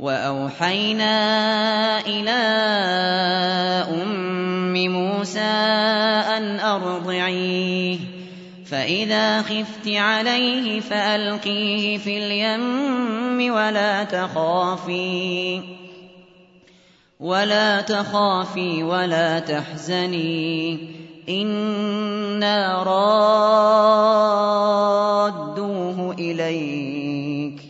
وأوحينا إلى أم موسى أن أرضعيه فإذا خفت عليه فألقيه في اليم ولا تخافي ولا تخافي ولا تحزني إنا رادوه إليك.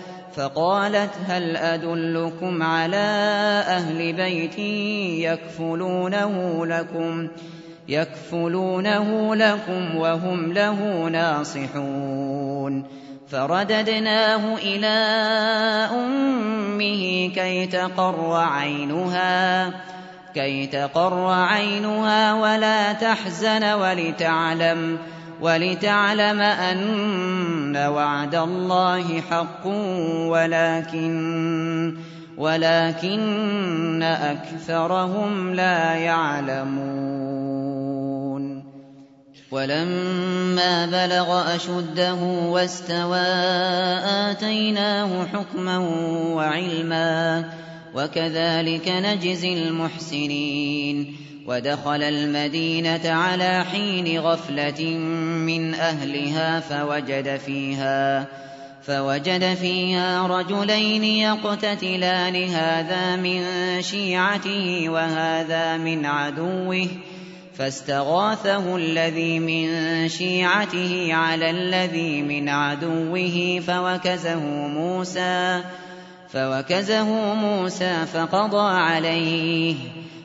فقالت هل أدلكم على أهل بيت يكفلونه لكم يكفلونه لكم وهم له ناصحون فرددناه إلى أمه كي تقر عينها كي تقر عينها ولا تحزن ولتعلم أن وعد الله حق ولكن ولكن أكثرهم لا يعلمون. ولما بلغ أشده واستوى آتيناه حكما وعلما وكذلك نجزي المحسنين. ودخل المدينة على حين غفلة من أهلها فوجد فيها فوجد فيها رجلين يقتتلان هذا من شيعته وهذا من عدوه فاستغاثه الذي من شيعته على الذي من عدوه فوكزه موسى فوكزه موسى فقضى عليه.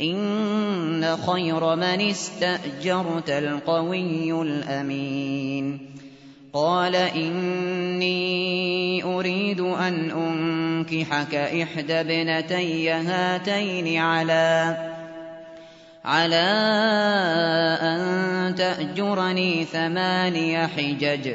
إن خير من استأجرت القوي الأمين. قال إني أريد أن أنكحك إحدى ابنتي هاتين على على أن تأجرني ثماني حجج.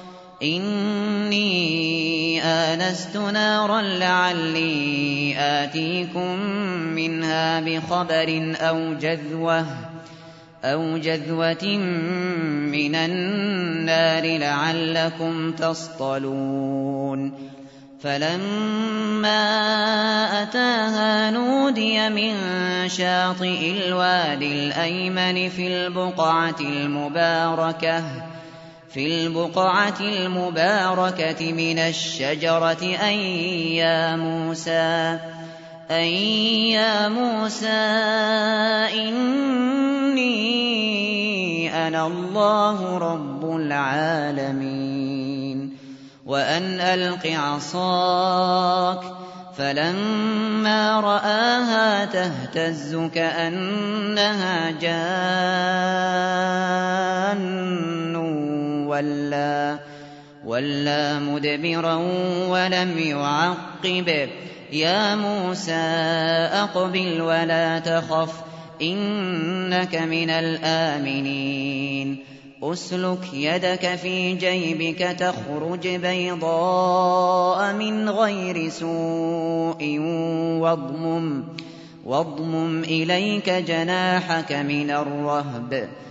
إني آنست نارا لعلي آتيكم منها بخبر أو جذوة أو جذوة من النار لعلكم تصطلون فَلَمَّا أَتَاهَا نُودِيَ مِن شَاطِئِ الْوَادِ الْأَيْمَنِ فِي الْبُقْعَةِ الْمُبَارَكَةِ مِنَ الشَّجَرَةِ أَن يَا مُوسَىٰ إِنِّي أَنَا اللَّهُ رَبُّ الْعَالَمِينَ. وَأَنْ أَلْقِ عَصَاكَ ۖ فَلَمَّا رَآهَا تَهْتَزُّ كَأَنَّهَا جَانٌّ. وَلَّىٰ مُدْبِرًا وَلَمْ يُعَقِّبْ ۚ. يَا مُوسَىٰ أَقْبِلْ وَلَا تَخَفْ ۖ إِنَّكَ مِنَ الْآمِنِينَ. اسْلُكْ يَدَكَ فِي جَيْبِكَ تَخْرُجْ بَيْضَاءَ مِنْ غَيْرِ سُوءٍ وَاضْمُمْ إِلَيْكَ جَنَاحَكَ مِنَ الرَّهْبِ ۖ.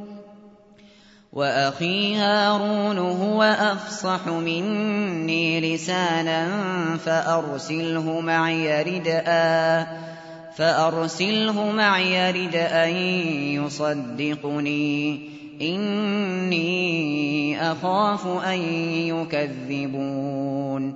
وَأَخِي هَارُونُ هُوَ أَفْصَحُ مِنِّي لِسَانًا فَأَرْسِلْهُ مَعِيَ رِدْءًا يُصَدِّقُنِي. إِنِّي أَخَافُ أَن يُكَذِّبُونِ.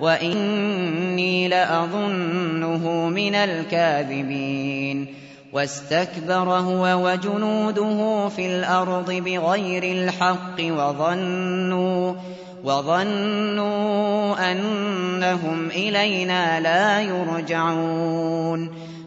وَإِنِّي لَأَظُنُّهُ مِنَ الْكَاذِبِينَ وَاسْتَكْبَرَ هُوَ وَجُنُودُهُ فِي الْأَرْضِ بِغَيْرِ الْحَقِّ وَظَنُّوا أَنَّهُمْ إِلَيْنَا لَا يُرْجَعُونَ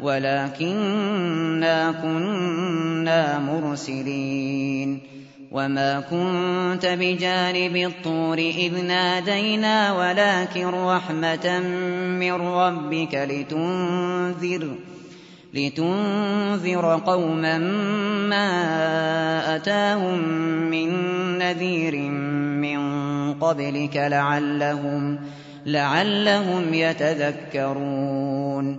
ولكننا كنا مرسلين وما كنت بجانب الطور إذ نادينا ولكن رحمة من ربك لتنذر لتنذر قوما ما أتاهم من نذير من قبلك لعلهم لعلهم يتذكرون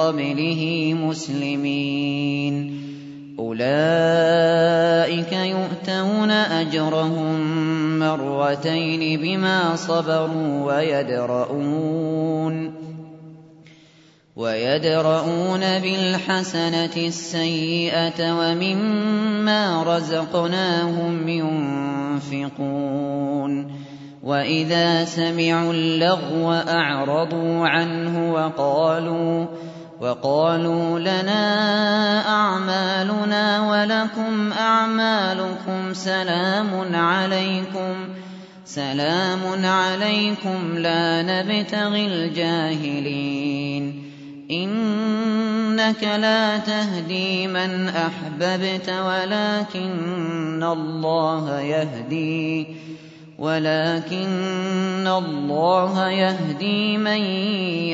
قبله مسلمين. أولئك يؤتون أجرهم مرتين بما صبروا ويدرؤون. ويدرؤون بالحسنة السيئة ومما رزقناهم ينفقون. وإذا سمعوا اللغو أعرضوا عنه وقالوا وقالوا لنا أعمالنا ولكم أعمالكم سلام عليكم سلام عليكم لا نبتغي الجاهلين إنك لا تهدي من أحببت ولكن الله يهدي ولكن الله يهدي من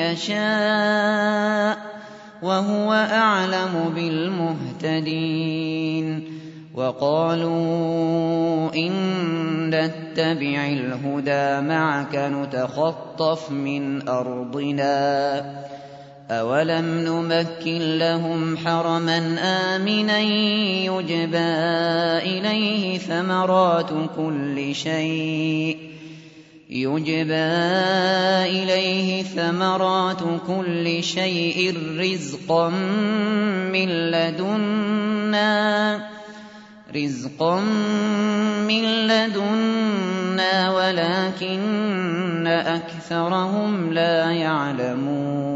يشاء وهو أعلم بالمهتدين وقالوا إن نتبع الهدى معك نتخطف من أرضنا أولم نمكن لهم حرما آمنا يجبى إليه ثمرات كل شيء يجبى إليه ثمرات كل شيء رزقا من لدنا رزقا من لدنا ولكن أكثرهم لا يعلمون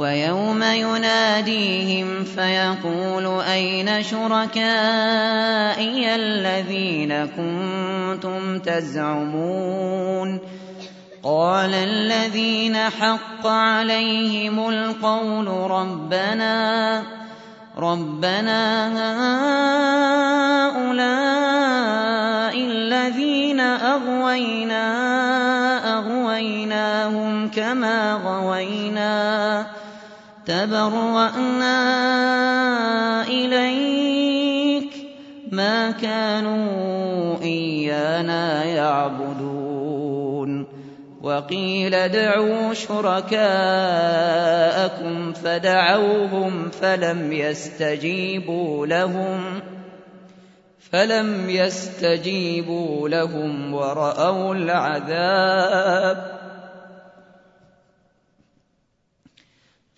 ويوم يناديهم فيقول أين شركائي الذين كنتم تزعمون قال الذين حق عليهم القول ربنا ربنا هؤلاء تبرأنا إليك ما كانوا إيانا يعبدون. وقيل ادعوا شركاءكم فدعوهم فلم يستجيبوا لهم فلم يستجيبوا لهم ورأوا العذاب.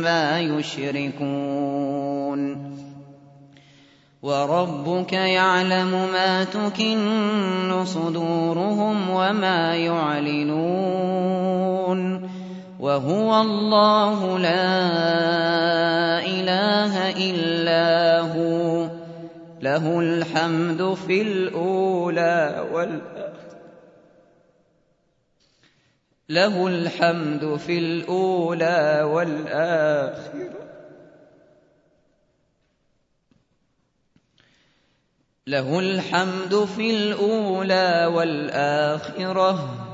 عما يشركون وربك يعلم ما تكن صدورهم وما يعلنون وهو الله لا إله إلا هو له الحمد في الأولى والآخرة له الحمد في الأولى والآخرة. له الحمد في الأولى والآخرة.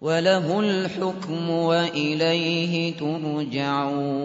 وله الحكم وإليه ترجعون.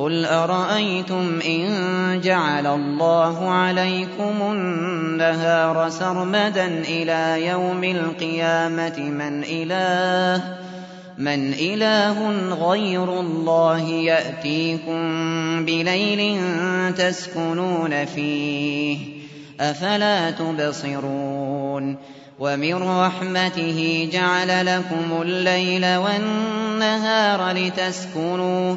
قل أرأيتم إن جعل الله عليكم النهار سرمدا إلى يوم القيامة من إله مَنْ إِلَٰهٌ غَيْرُ اللَّهِ يَأْتِيكُم بِلَيْلٍ تَسْكُنُونَ فِيهِ ۖ أَفَلَا تُبْصِرُونَ وَمِن رَّحْمَتِهِ جَعَلَ لَكُمُ اللَّيْلَ وَالنَّهَارَ لِتَسْكُنُوا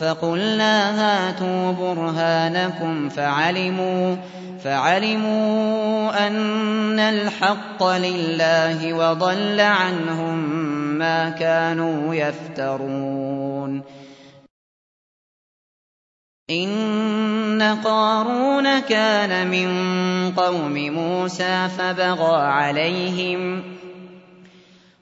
فَقُلْنَا هَاتُوا بُرْهَانَكُمْ فَعَلِمُوا فَعَلِمُوا أَنَّ الْحَقَّ لِلَّهِ وَضَلَّ عَنْهُم مَّا كَانُوا يَفْتَرُونَ. إِنَّ قَارُونَ كَانَ مِن قَوْمِ مُوسَىٰ فَبَغَىٰ عَلَيْهِمْ ۖ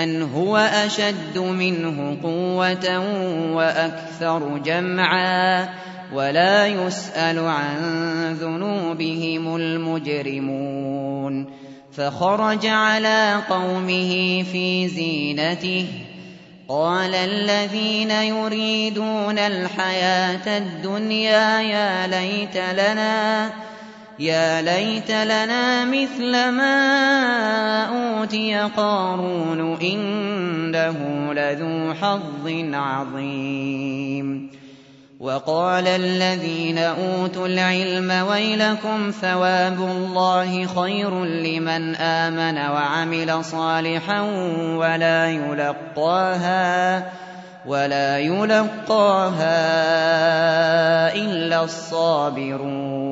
أَنْ هُوَ أَشَدُّ مِنْهُ قُوَّةً وَأَكْثَرُ جَمْعًا وَلَا يُسْأَلُ عَن ذُنُوبِهِمُ الْمُجْرِمُونَ فَخَرَجَ عَلَىٰ قَوْمِهِ فِي زِينَتِهِ قَالَ الَّذِينَ يُرِيدُونَ الْحَيَاةَ الدُّنْيَا يَا لَيْتَ لَنَا يَا لَيْتَ لَنَا مِثْلَ مَا أُوتِيَ قَارُونُ إِنَّهُ لَذُو حَظٍّ عَظِيمٍ. وَقَالَ الَّذِينَ أُوتُوا الْعِلْمَ وَيْلَكُمْ ثَوَابُ اللَّهِ خَيْرٌ لِّمَنْ آمَنَ وَعَمِلَ صَالِحًا وَلَا يُلَقَّاهَا وَلَا يُلَقَّاهَا إِلَّا الصَّابِرُونَ.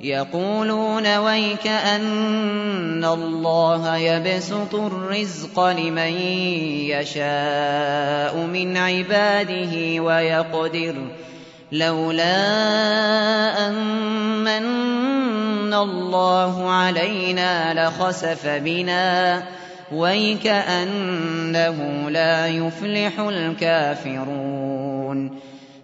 يَقُولُونَ وَيْكَأَنَّ اللَّهَ يَبْسُطُ الرِّزْقَ لِمَن يَشَاءُ مِنْ عِبَادِهِ وَيَقْدِرُ ۖ لَوْلَا أَن مَّنَّ اللَّهُ عَلَيْنَا لَخَسَفَ بِنَا ۖ. وَيْكَأَنَّهُ لَا يُفْلِحُ الْكَافِرُونَ.